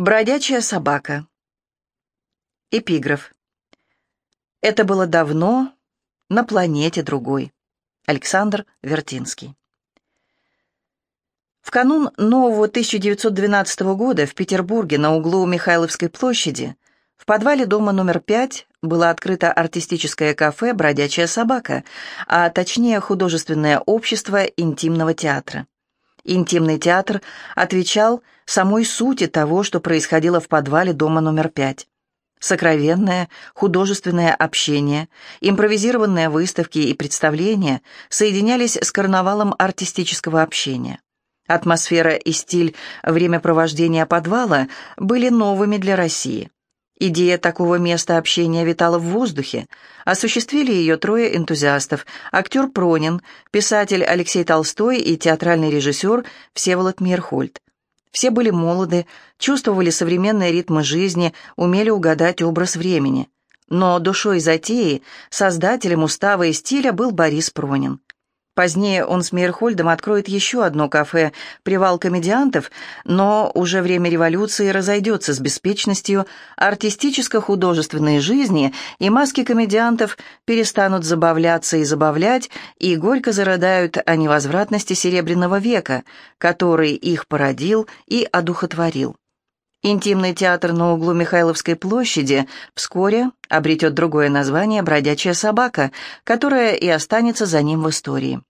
Бродячая собака. Эпиграф. Это было давно, на планете другой. Александр Вертинский. В канун нового 1912 года в Петербурге на углу Михайловской площади в подвале дома номер 5 было открыто артистическое кафе «Бродячая собака», а точнее художественное общество интимного театра. Интимный театр отвечал самой сути того, что происходило в подвале дома номер пять. Сокровенное, художественное общение, импровизированные выставки и представления соединялись с карнавалом артистического общения. Атмосфера и стиль времяпровождения подвала были новыми для России. Идея такого места общения витала в воздухе. Осуществили ее трое энтузиастов. Актер Пронин, писатель Алексей Толстой и театральный режиссер Всеволод Мирхольд. Все были молоды, чувствовали современные ритмы жизни, умели угадать образ времени. Но душой затеи, создателем устава и стиля был Борис Пронин. Позднее он с Мейерхольдом откроет еще одно кафе «Привал комедиантов», но уже время революции разойдется с беспечностью артистическо-художественной жизни, и маски комедиантов перестанут забавляться и забавлять, и горько зарыдают о невозвратности Серебряного века, который их породил и одухотворил. Интимный театр на углу Михайловской площади вскоре обретет другое название «Бродячая собака», которое и останется за ним в истории.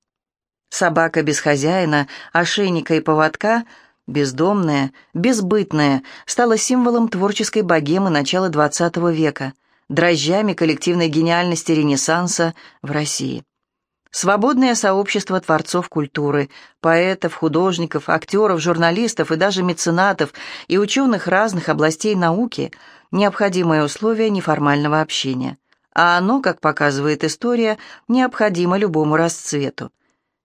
Собака без хозяина, ошейника и поводка, бездомная, безбытная, стала символом творческой богемы начала XX века, дрожжами коллективной гениальности Ренессанса в России. Свободное сообщество творцов культуры, поэтов, художников, актеров, журналистов и даже меценатов и ученых разных областей науки – необходимое условие неформального общения. А оно, как показывает история, необходимо любому расцвету.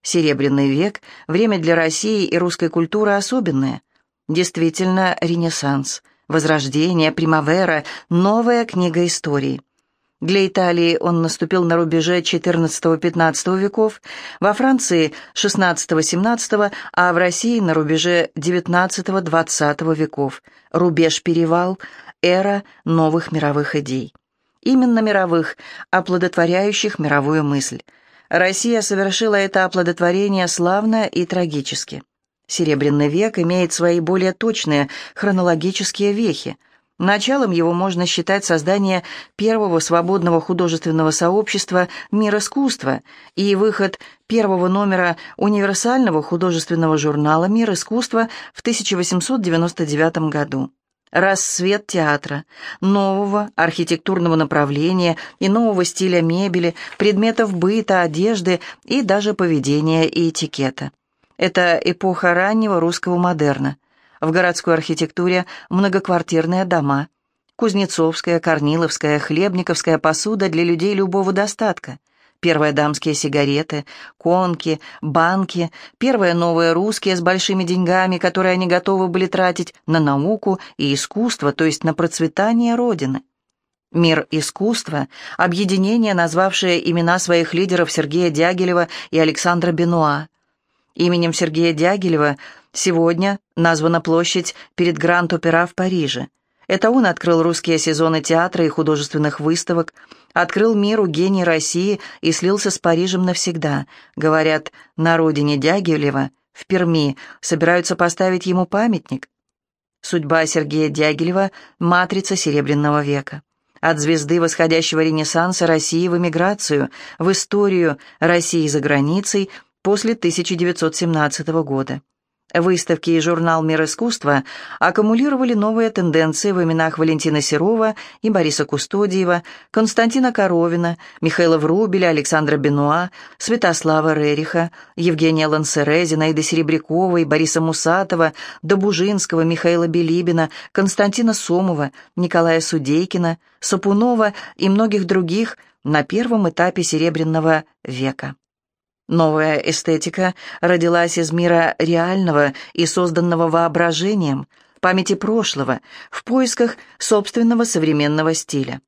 Серебряный век – время для России и русской культуры особенное. Действительно, ренессанс, возрождение, примавера, новая книга истории – для Италии он наступил на рубеже XIV-XV веков, во Франции XVI-XVII, а в России на рубеже XIX-XX веков. Рубеж-перевал, эра новых мировых идей. Именно мировых, оплодотворяющих мировую мысль. Россия совершила это оплодотворение славно и трагически. Серебряный век имеет свои более точные хронологические вехи – Началом его можно считать создание первого свободного художественного сообщества «Мир искусства» и выход первого номера универсального художественного журнала «Мир искусства» в 1899 году. Рассвет театра, нового архитектурного направления и нового стиля мебели, предметов быта, одежды и даже поведения и этикета. Это эпоха раннего русского модерна – в городской архитектуре многоквартирные дома. Кузнецовская, Корниловская, Хлебниковская посуда для людей любого достатка. Первые дамские сигареты, конки, банки, первые новые русские с большими деньгами, которые они готовы были тратить на науку и искусство, то есть на процветание Родины. Мир искусства, объединение, назвавшее имена своих лидеров Сергея Дягилева и Александра Бенуа. Именем Сергея Дягилева сегодня названа площадь перед Гранд-Опера в Париже. Это он открыл русские сезоны театра и художественных выставок, открыл миру гений России и слился с Парижем навсегда. Говорят, на родине Дягилева, в Перми, собираются поставить ему памятник. Судьба Сергея Дягилева – матрица Серебряного века. От звезды восходящего Ренессанса России в эмиграцию, в историю России за границей – после 1917 года. Выставки и журнал «Мир искусства» аккумулировали новые тенденции в именах Валентина Серова и Бориса Кустодиева, Константина Коровина, Михаила Врубеля, Александра Бенуа, Святослава Рериха, Евгения Лансере, Зинаиды Серебряковой, Бориса Мусатова, Добужинского, Михаила Белибина, Константина Сомова, Николая Судейкина, Сапунова и многих других на первом этапе Серебряного века. Новая эстетика родилась из мира реального и созданного воображением, памяти прошлого, в поисках собственного современного стиля.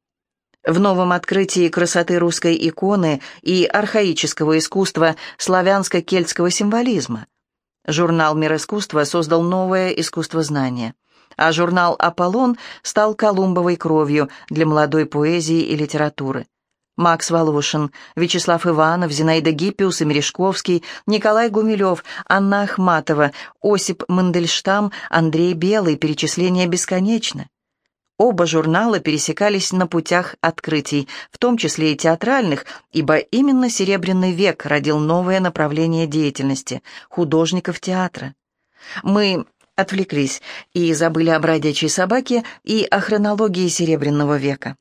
В новом открытии красоты русской иконы и архаического искусства славянско-кельтского символизма. Журнал «Мир искусства» создал новое искусство знания. а журнал «Аполлон» стал колумбовой кровью для молодой поэзии и литературы. Макс Волошин, Вячеслав Иванов, Зинаида Гиппиус и Мережковский, Николай Гумилев, Анна Ахматова, Осип Мандельштам, Андрей Белый, перечисление бесконечно. Оба журнала пересекались на путях открытий, в том числе и театральных, ибо именно «Серебряный век» родил новое направление деятельности – художников театра. Мы отвлеклись и забыли о бродячей собаке и о хронологии Серебряного века.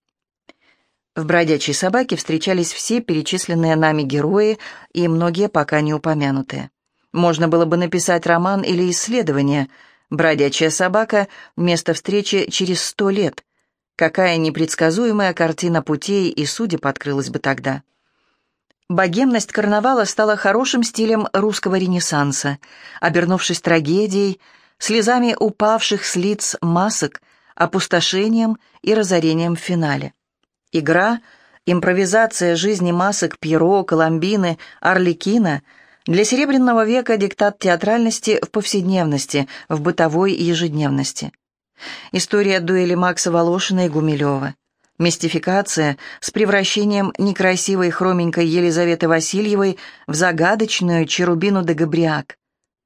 В «Бродячей собаке» встречались все перечисленные нами герои и многие пока не упомянутые. Можно было бы написать роман или исследование. «Бродячая собака» — место встречи через сто лет. Какая непредсказуемая картина путей и судеб открылась бы тогда. Богемность карнавала стала хорошим стилем русского ренессанса, обернувшись трагедией — слезами упавших с лиц масок, опустошением и разорением в финале. Игра, импровизация жизни масок Пьеро, Коломбины, Орликина для Серебряного века диктат театральности в повседневности, в бытовой ежедневности. История дуэли Макса Волошина и Гумилева. Мистификация с превращением некрасивой хроменькой Елизаветы Васильевой в загадочную Черубину де Габриак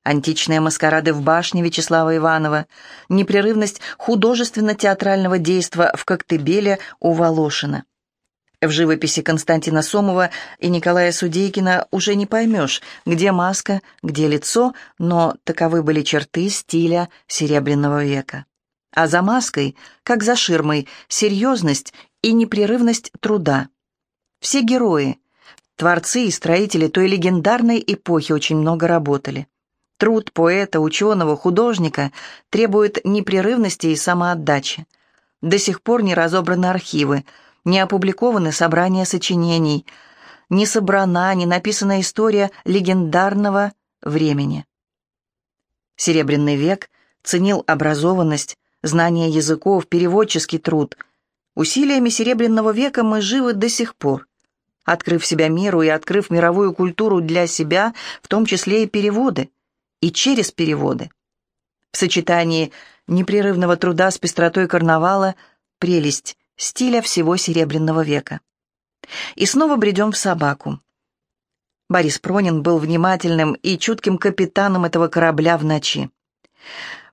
античные маскарады в башне Вячеслава Иванова, непрерывность художественно-театрального действа в Коктебеле у Волошина. В живописи Константина Сомова и Николая Судейкина уже не поймешь, где маска, где лицо, но таковы были черты стиля Серебряного века. А за маской, как за ширмой, серьезность и непрерывность труда. Все герои, творцы и строители той легендарной эпохи очень много работали. Труд поэта, ученого, художника требует непрерывности и самоотдачи. До сих пор не разобраны архивы, не опубликованы собрания сочинений, не собрана, не написана история легендарного времени. Серебряный век ценил образованность, знание языков, переводческий труд. Усилиями Серебряного века мы живы до сих пор. Открыв себя миру и открыв мировую культуру для себя, в том числе и переводы – и через переводы. В сочетании непрерывного труда с пестротой карнавала прелесть стиля всего Серебряного века. И снова бредем в собаку. Борис Пронин был внимательным и чутким капитаном этого корабля в ночи.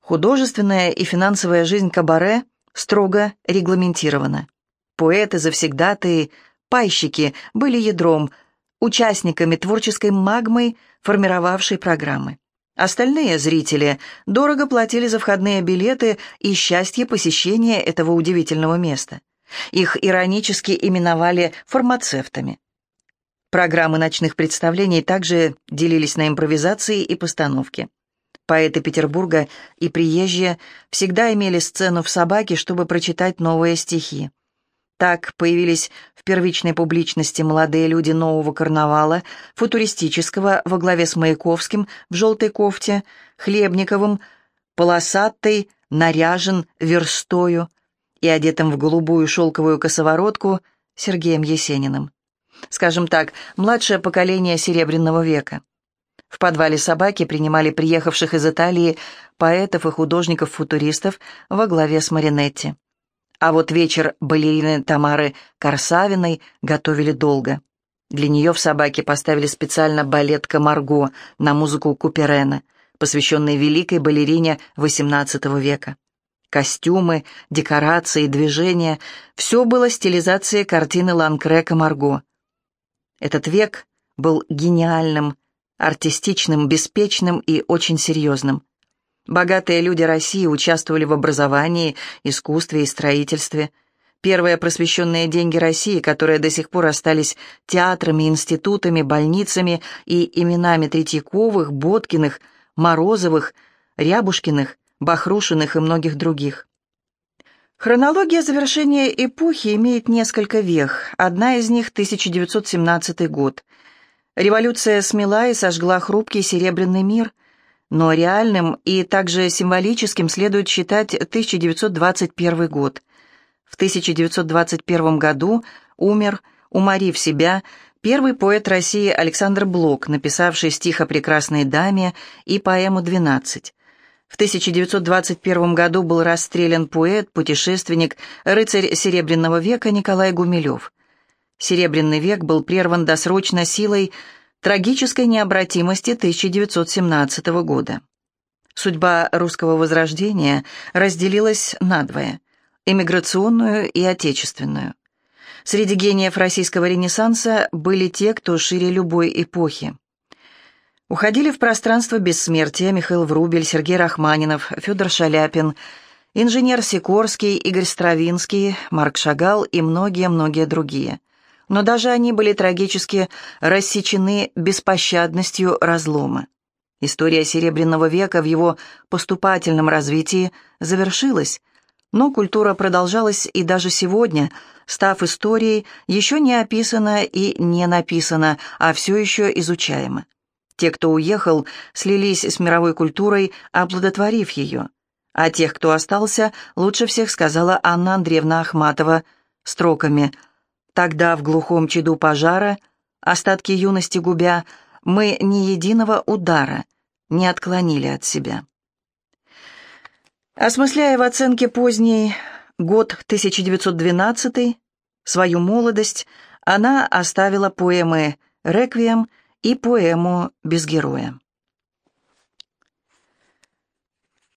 Художественная и финансовая жизнь кабаре строго регламентирована. Поэты, завсегдатые, пайщики были ядром, участниками творческой магмы, формировавшей программы. Остальные зрители дорого платили за входные билеты и счастье посещения этого удивительного места. Их иронически именовали фармацевтами. Программы ночных представлений также делились на импровизации и постановки. Поэты Петербурга и приезжие всегда имели сцену в «Собаке», чтобы прочитать новые стихи. Так появились в первичной публичности молодые люди нового карнавала, футуристического во главе с Маяковским в желтой кофте, Хлебниковым, полосатой, наряжен верстою и одетым в голубую шелковую косоворотку Сергеем Есениным. Скажем так, младшее поколение Серебряного века. В подвале «Собаки» принимали приехавших из Италии поэтов и художников-футуристов во главе с Маринетти. А вот вечер балерины Тамары Корсавиной готовили долго. Для нее в «Собаке» поставили специально балет «Камарго» на музыку Куперена, посвященный великой балерине XVIII века. Костюмы, декорации, движения — все было стилизацией картины Ланкре Камарго. Этот век был гениальным, артистичным, беспечным и очень серьезным. Богатые люди России участвовали в образовании, искусстве и строительстве. Первые просвещенные деньги России, которые до сих пор остались театрами, институтами, больницами и именами Третьяковых, Боткиных, Морозовых, Рябушкиных, Бахрушиных и многих других. Хронология завершения эпохи имеет несколько вех. Одна из них – 1917 год. Революция смела и сожгла хрупкий серебряный мир – но реальным и также символическим следует считать 1921 год. В 1921 году умер, уморив себя, первый поэт России Александр Блок, написавший стих о прекрасной даме и поэму «12». В 1921 году был расстрелян поэт, путешественник, рыцарь Серебряного века Николай Гумилев. Серебряный век был прерван досрочно силой трагической необратимости 1917 года. Судьба русского возрождения разделилась надвое – эмиграционную и отечественную. Среди гениев российского ренессанса были те, кто шире любой эпохи. Уходили в пространство бессмертия Михаил Врубель, Сергей Рахманинов, Федор Шаляпин, инженер Сикорский, Игорь Стравинский, Марк Шагал и многие-многие другие. Но даже они были трагически рассечены беспощадностью разлома. История Серебряного века в его поступательном развитии завершилась, но культура продолжалась и даже сегодня, став историей, еще не описана и не написана, а все еще изучаема. Те, кто уехал, слились с мировой культурой, оплодотворив ее. А тех, кто остался, лучше всех сказала Анна Андреевна Ахматова строками «Тогда в глухом чаду пожара, остатки юности губя, мы ни единого удара не отклонили от себя. Осмысляя в оценке поздний год 1912, свою молодость, она оставила поэмы «Реквием» и поэму «Без героя».